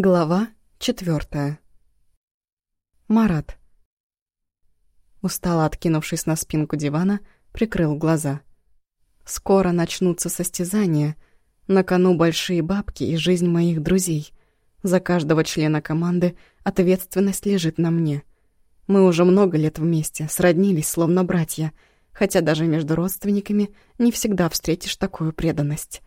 Глава четвертая. Марат. Устало откинувшись на спинку дивана, прикрыл глаза. Скоро начнутся состязания. На кону большие бабки и жизнь моих друзей. За каждого члена команды ответственность лежит на мне. Мы уже много лет вместе, сроднились, словно братья, хотя даже между родственниками не всегда встретишь такую преданность.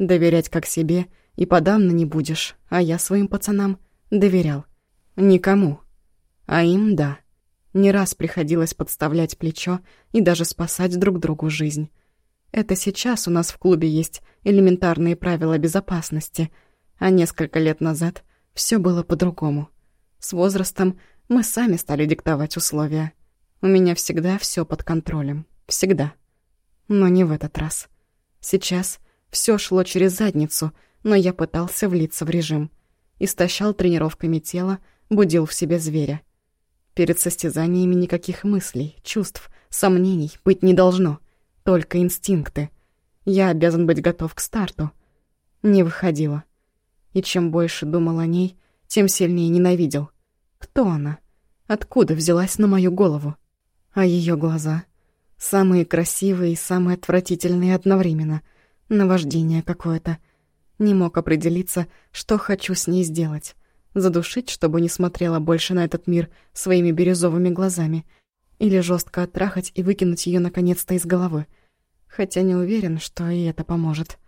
Доверять как себе — и подавно не будешь, а я своим пацанам доверял. Никому. А им — да. Не раз приходилось подставлять плечо и даже спасать друг другу жизнь. Это сейчас у нас в клубе есть элементарные правила безопасности, а несколько лет назад все было по-другому. С возрастом мы сами стали диктовать условия. У меня всегда все под контролем. Всегда. Но не в этот раз. Сейчас все шло через задницу — но я пытался влиться в режим. Истощал тренировками тело, будил в себе зверя. Перед состязаниями никаких мыслей, чувств, сомнений быть не должно. Только инстинкты. Я обязан быть готов к старту. Не выходило. И чем больше думал о ней, тем сильнее ненавидел. Кто она? Откуда взялась на мою голову? А ее глаза? Самые красивые и самые отвратительные одновременно. Наваждение какое-то — не мог определиться, что хочу с ней сделать. Задушить, чтобы не смотрела больше на этот мир своими бирюзовыми глазами. Или жестко оттрахать и выкинуть ее наконец-то из головы. Хотя не уверен, что и это поможет.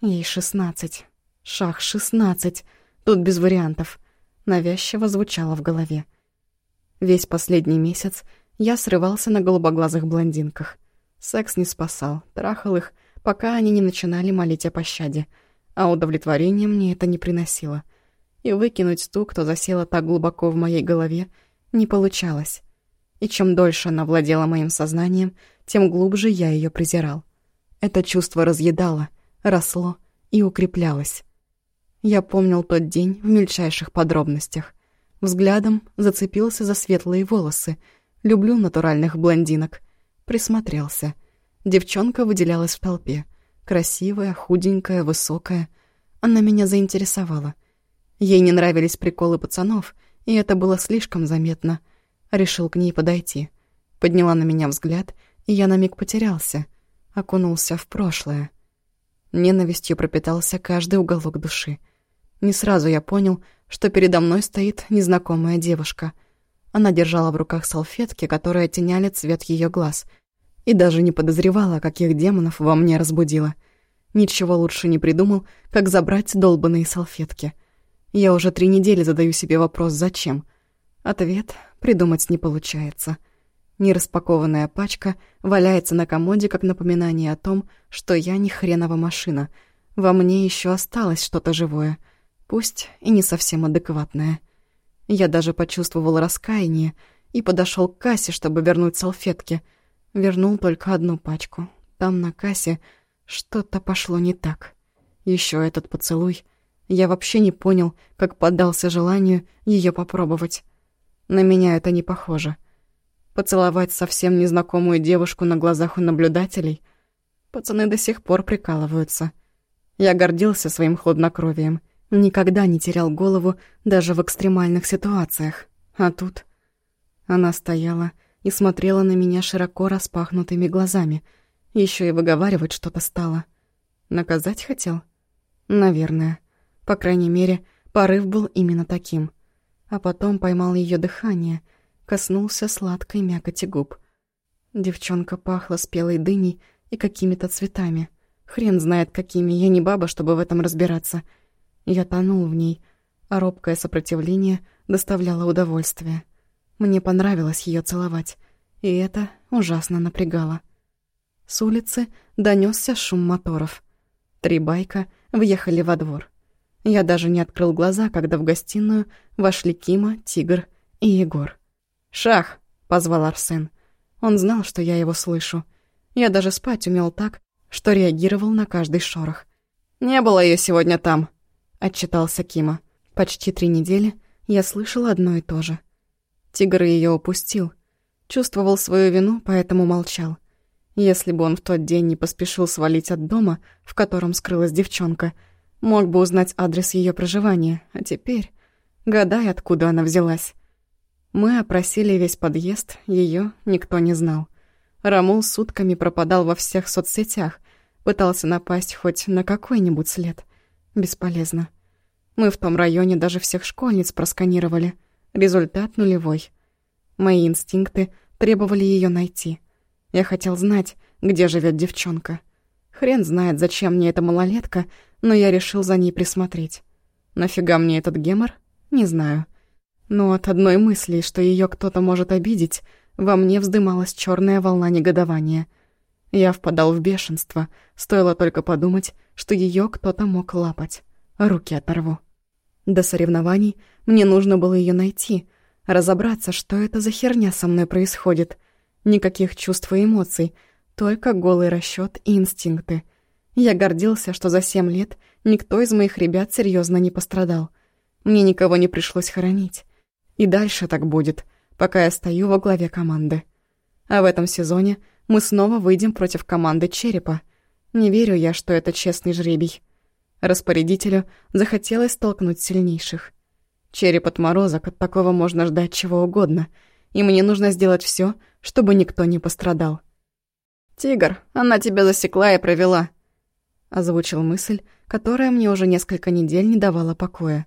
Ей шестнадцать. Шах шестнадцать. Тут без вариантов. Навязчиво звучало в голове. Весь последний месяц я срывался на голубоглазых блондинках. Секс не спасал, трахал их, пока они не начинали молить о пощаде — а удовлетворения мне это не приносило. И выкинуть ту, кто засела так глубоко в моей голове, не получалось. И чем дольше она владела моим сознанием, тем глубже я ее презирал. Это чувство разъедало, росло и укреплялось. Я помнил тот день в мельчайших подробностях. Взглядом зацепился за светлые волосы. Люблю натуральных блондинок. Присмотрелся. Девчонка выделялась в толпе. Красивая, худенькая, высокая. Она меня заинтересовала. Ей не нравились приколы пацанов, и это было слишком заметно. Решил к ней подойти. Подняла на меня взгляд, и я на миг потерялся. Окунулся в прошлое. Ненавистью пропитался каждый уголок души. Не сразу я понял, что передо мной стоит незнакомая девушка. Она держала в руках салфетки, которые оттеняли цвет ее глаз — и даже не подозревала, каких демонов во мне разбудила. Ничего лучше не придумал, как забрать долбанные салфетки. Я уже три недели задаю себе вопрос «зачем?». Ответ придумать не получается. Нераспакованная пачка валяется на комоде как напоминание о том, что я не хренова машина. Во мне еще осталось что-то живое, пусть и не совсем адекватное. Я даже почувствовал раскаяние и подошел к кассе, чтобы вернуть салфетки — Вернул только одну пачку. Там на кассе что-то пошло не так. Еще этот поцелуй. Я вообще не понял, как поддался желанию ее попробовать. На меня это не похоже. Поцеловать совсем незнакомую девушку на глазах у наблюдателей. Пацаны до сих пор прикалываются. Я гордился своим хладнокровием. Никогда не терял голову даже в экстремальных ситуациях. А тут... Она стояла и смотрела на меня широко распахнутыми глазами. Еще и выговаривать что-то стало. Наказать хотел? Наверное. По крайней мере, порыв был именно таким. А потом поймал ее дыхание, коснулся сладкой мякоти губ. Девчонка пахла спелой дыней и какими-то цветами. Хрен знает какими, я не баба, чтобы в этом разбираться. Я тонул в ней, а робкое сопротивление доставляло удовольствие. Мне понравилось ее целовать, и это ужасно напрягало. С улицы донесся шум моторов. Три байка въехали во двор. Я даже не открыл глаза, когда в гостиную вошли Кима, Тигр и Егор. «Шах!» — позвал Арсен. Он знал, что я его слышу. Я даже спать умел так, что реагировал на каждый шорох. «Не было ее сегодня там», — отчитался Кима. Почти три недели я слышал одно и то же — Тигр ее упустил. Чувствовал свою вину, поэтому молчал. Если бы он в тот день не поспешил свалить от дома, в котором скрылась девчонка, Мог бы узнать адрес ее проживания, а теперь... Гадай, откуда она взялась. Мы опросили весь подъезд, ее никто не знал. Рамул сутками пропадал во всех соцсетях, пытался напасть хоть на какой-нибудь след. Бесполезно. Мы в том районе даже всех школьниц просканировали. Результат нулевой. Мои инстинкты требовали ее найти. Я хотел знать, где живет девчонка. Хрен знает, зачем мне эта малолетка, но я решил за ней присмотреть. Нафига мне этот гемор? Не знаю. Но от одной мысли, что ее кто-то может обидеть, во мне вздымалась черная волна негодования. Я впадал в бешенство, стоило только подумать, что ее кто-то мог лапать. Руки оторву. До соревнований мне нужно было ее найти, разобраться, что это за херня со мной происходит. Никаких чувств и эмоций, только голый расчет и инстинкты. Я гордился, что за семь лет никто из моих ребят серьезно не пострадал. Мне никого не пришлось хоронить. И дальше так будет, пока я стою во главе команды. А в этом сезоне мы снова выйдем против команды Черепа. Не верю я, что это честный жребий. Распорядителю захотелось столкнуть сильнейших. Череп отморозок, от такого можно ждать чего угодно, и мне нужно сделать все, чтобы никто не пострадал. «Тигр, она тебя засекла и провела», — озвучил мысль, которая мне уже несколько недель не давала покоя.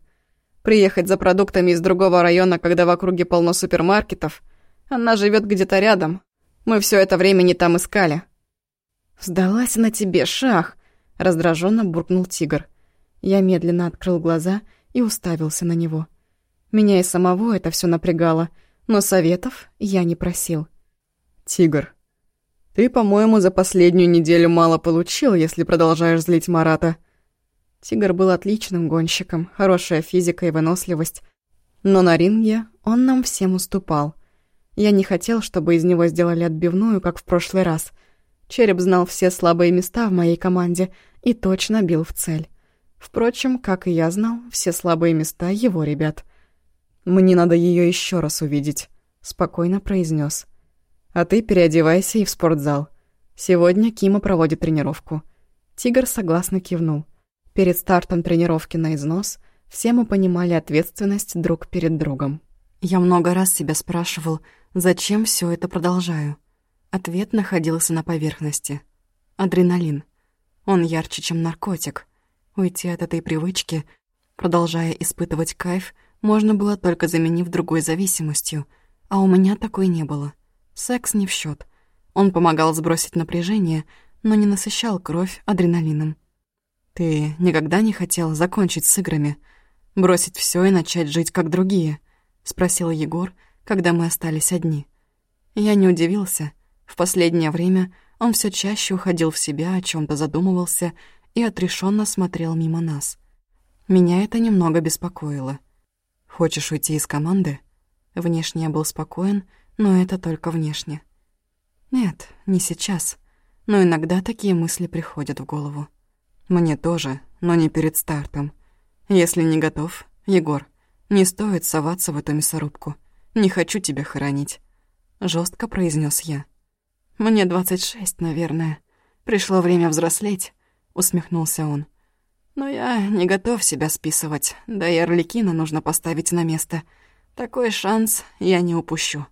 «Приехать за продуктами из другого района, когда в округе полно супермаркетов. Она живет где-то рядом. Мы все это время не там искали». «Сдалась на тебе, шах!» — раздраженно буркнул тигр. Я медленно открыл глаза и уставился на него. Меня и самого это все напрягало, но советов я не просил. «Тигр, ты, по-моему, за последнюю неделю мало получил, если продолжаешь злить Марата». Тигр был отличным гонщиком, хорошая физика и выносливость. Но на ринге он нам всем уступал. Я не хотел, чтобы из него сделали отбивную, как в прошлый раз. Череп знал все слабые места в моей команде и точно бил в цель. Впрочем, как и я знал, все слабые места его ребят. «Мне надо ее еще раз увидеть», — спокойно произнес. А ты переодевайся и в спортзал. Сегодня Кима проводит тренировку». Тигр согласно кивнул. Перед стартом тренировки на износ все мы понимали ответственность друг перед другом. Я много раз себя спрашивал, зачем все это продолжаю. Ответ находился на поверхности. Адреналин. Он ярче, чем наркотик. Уйти от этой привычки, продолжая испытывать кайф, можно было только заменив другой зависимостью, а у меня такой не было. Секс не в счет. Он помогал сбросить напряжение, но не насыщал кровь адреналином. «Ты никогда не хотел закончить с играми? Бросить все и начать жить как другие?» — спросил Егор, когда мы остались одни. Я не удивился. В последнее время он все чаще уходил в себя, о чем то задумывался и отрешенно смотрел мимо нас. Меня это немного беспокоило. «Хочешь уйти из команды?» Внешне я был спокоен, — но это только внешне. Нет, не сейчас. Но иногда такие мысли приходят в голову. Мне тоже, но не перед стартом. Если не готов, Егор, не стоит соваться в эту мясорубку. Не хочу тебя хоронить. Жестко произнес я. Мне двадцать шесть, наверное. Пришло время взрослеть, усмехнулся он. Но я не готов себя списывать, да и Орликина нужно поставить на место. Такой шанс я не упущу.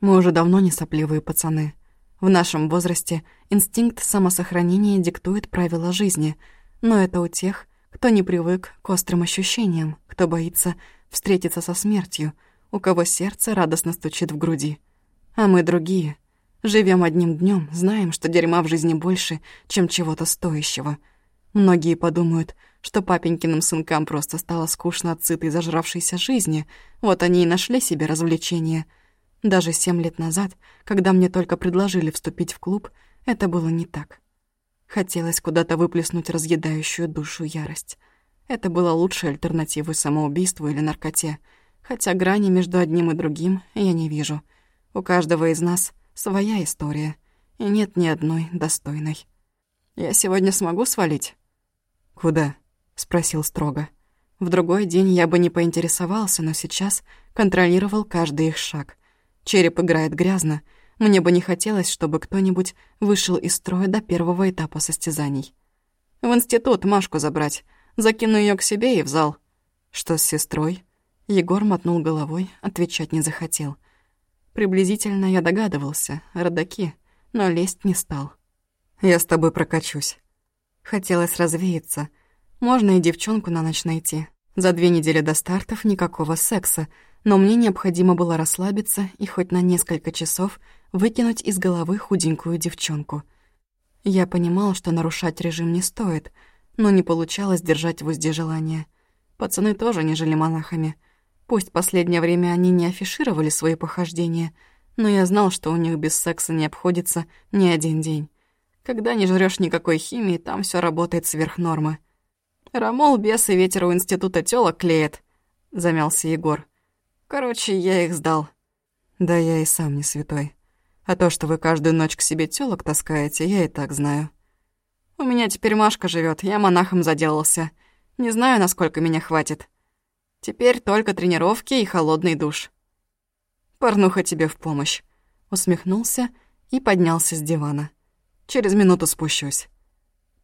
Мы уже давно не сопливые пацаны. В нашем возрасте инстинкт самосохранения диктует правила жизни, но это у тех, кто не привык к острым ощущениям, кто боится встретиться со смертью, у кого сердце радостно стучит в груди. А мы другие. Живем одним днем, знаем, что дерьма в жизни больше, чем чего-то стоящего. Многие подумают, что папенькиным сынкам просто стало скучно от сытой зажравшейся жизни, вот они и нашли себе развлечения — даже семь лет назад, когда мне только предложили вступить в клуб, это было не так. Хотелось куда-то выплеснуть разъедающую душу ярость. Это было лучшей альтернативой самоубийству или наркоте, хотя грани между одним и другим я не вижу. У каждого из нас своя история, и нет ни одной достойной. «Я сегодня смогу свалить?» «Куда?» — спросил строго. В другой день я бы не поинтересовался, но сейчас контролировал каждый их шаг — Череп играет грязно. Мне бы не хотелось, чтобы кто-нибудь вышел из строя до первого этапа состязаний. В институт Машку забрать. Закину ее к себе и в зал. Что с сестрой? Егор мотнул головой, отвечать не захотел. Приблизительно я догадывался, родаки, но лезть не стал. Я с тобой прокачусь. Хотелось развеяться. Можно и девчонку на ночь найти. За две недели до стартов никакого секса, но мне необходимо было расслабиться и хоть на несколько часов выкинуть из головы худенькую девчонку. Я понимал, что нарушать режим не стоит — но не получалось держать в узде желания. Пацаны тоже не жили монахами. Пусть последнее время они не афишировали свои похождения, но я знал, что у них без секса не обходится ни один день. Когда не жрёшь никакой химии, там всё работает сверх нормы. «Рамол, бес и ветер у института тёлок клеит», — замялся Егор. «Короче, я их сдал». «Да я и сам не святой. А то, что вы каждую ночь к себе тёлок таскаете, я и так знаю». У меня теперь Машка живет, я монахом заделался. Не знаю, насколько меня хватит. Теперь только тренировки и холодный душ. Порнуха тебе в помощь. Усмехнулся и поднялся с дивана. Через минуту спущусь.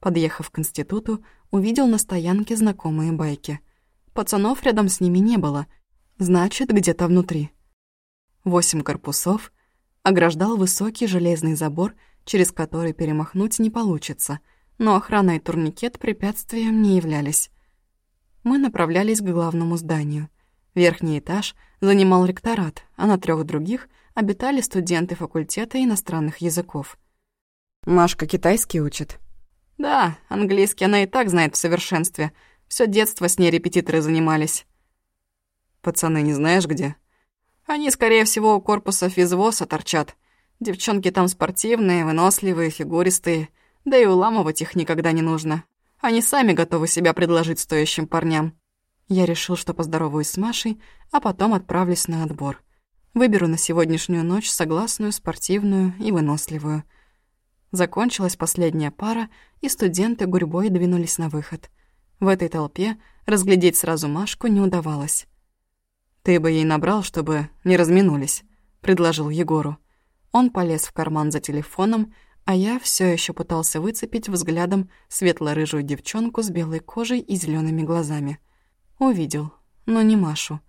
Подъехав к институту, увидел на стоянке знакомые байки. Пацанов рядом с ними не было, значит, где-то внутри. Восемь корпусов ограждал высокий железный забор, через который перемахнуть не получится — но охрана и турникет препятствием не являлись. Мы направлялись к главному зданию. Верхний этаж занимал ректорат, а на трех других обитали студенты факультета иностранных языков. «Машка китайский учит?» «Да, английский она и так знает в совершенстве. Все детство с ней репетиторы занимались». «Пацаны, не знаешь где?» «Они, скорее всего, у корпуса физвоса торчат. Девчонки там спортивные, выносливые, фигуристые. Да и уламывать их никогда не нужно. Они сами готовы себя предложить стоящим парням. Я решил, что поздороваюсь с Машей, а потом отправлюсь на отбор. Выберу на сегодняшнюю ночь согласную, спортивную и выносливую. Закончилась последняя пара, и студенты гурьбой двинулись на выход. В этой толпе разглядеть сразу Машку не удавалось. «Ты бы ей набрал, чтобы не разминулись», — предложил Егору. Он полез в карман за телефоном, а я все еще пытался выцепить взглядом светло-рыжую девчонку с белой кожей и зелеными глазами. Увидел, но не Машу.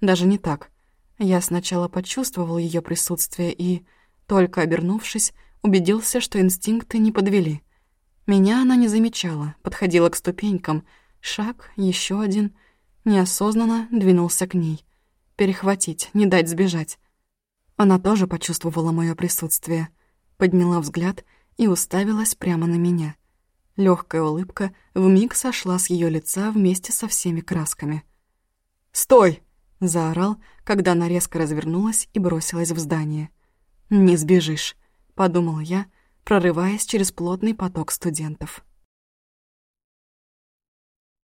Даже не так. Я сначала почувствовал ее присутствие и, только обернувшись, убедился, что инстинкты не подвели. Меня она не замечала, подходила к ступенькам. Шаг, еще один. Неосознанно двинулся к ней. Перехватить, не дать сбежать. Она тоже почувствовала мое присутствие — подняла взгляд и уставилась прямо на меня. Легкая улыбка вмиг сошла с ее лица вместе со всеми красками. «Стой!» — заорал, когда она резко развернулась и бросилась в здание. «Не сбежишь», — подумал я, прорываясь через плотный поток студентов.